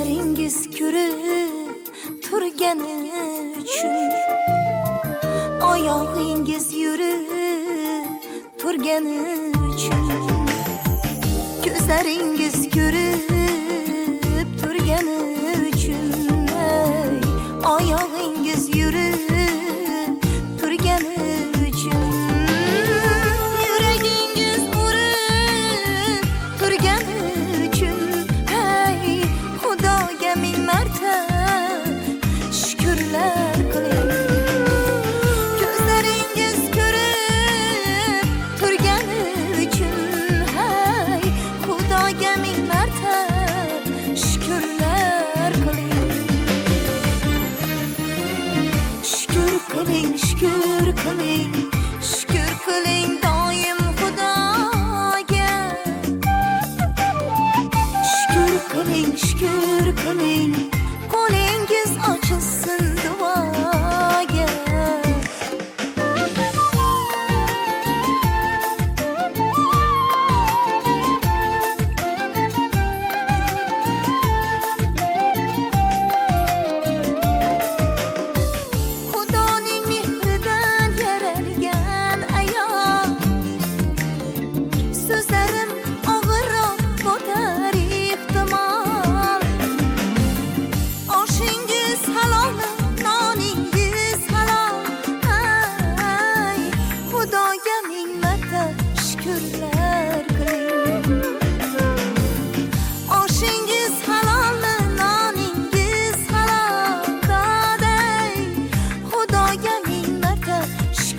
ko'zlaringiz ko'rib turgani uchun oyog'ingiz yurib turgani uchun ko'zlaringiz ko'rib turgani uchun oyog'ingiz yurib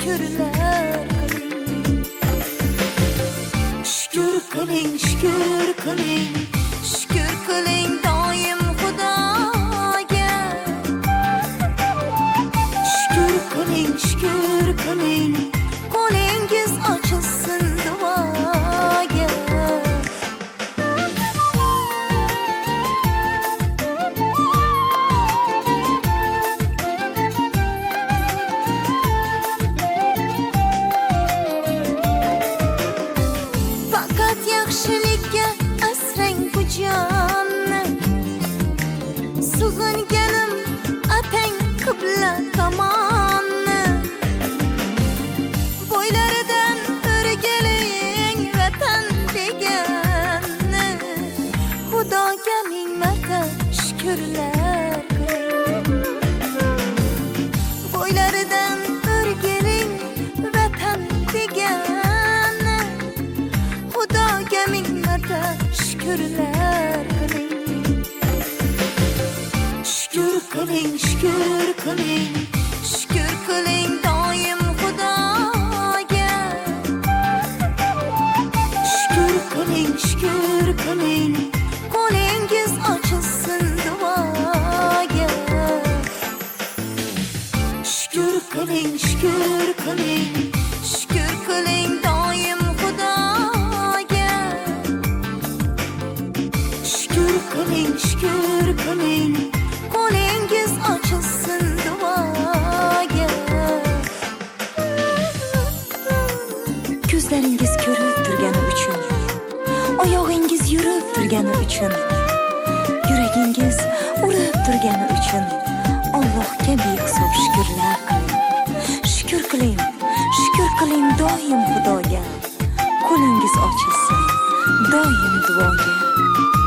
şükürler. Şükür kılın, şükür kılın. ko'rilar bo'ylaridan o'rgiling vatan degani xudoga ming marta qiling shukur qiling shukur qiling oyog'ingiz yurib turgani uchun yuragingiz urib turgani uchun allohga behisob shukurlar qiling. Shukur qiling shukur qiling doim xudoga. Qo'lingiz ochilsin doim duoga.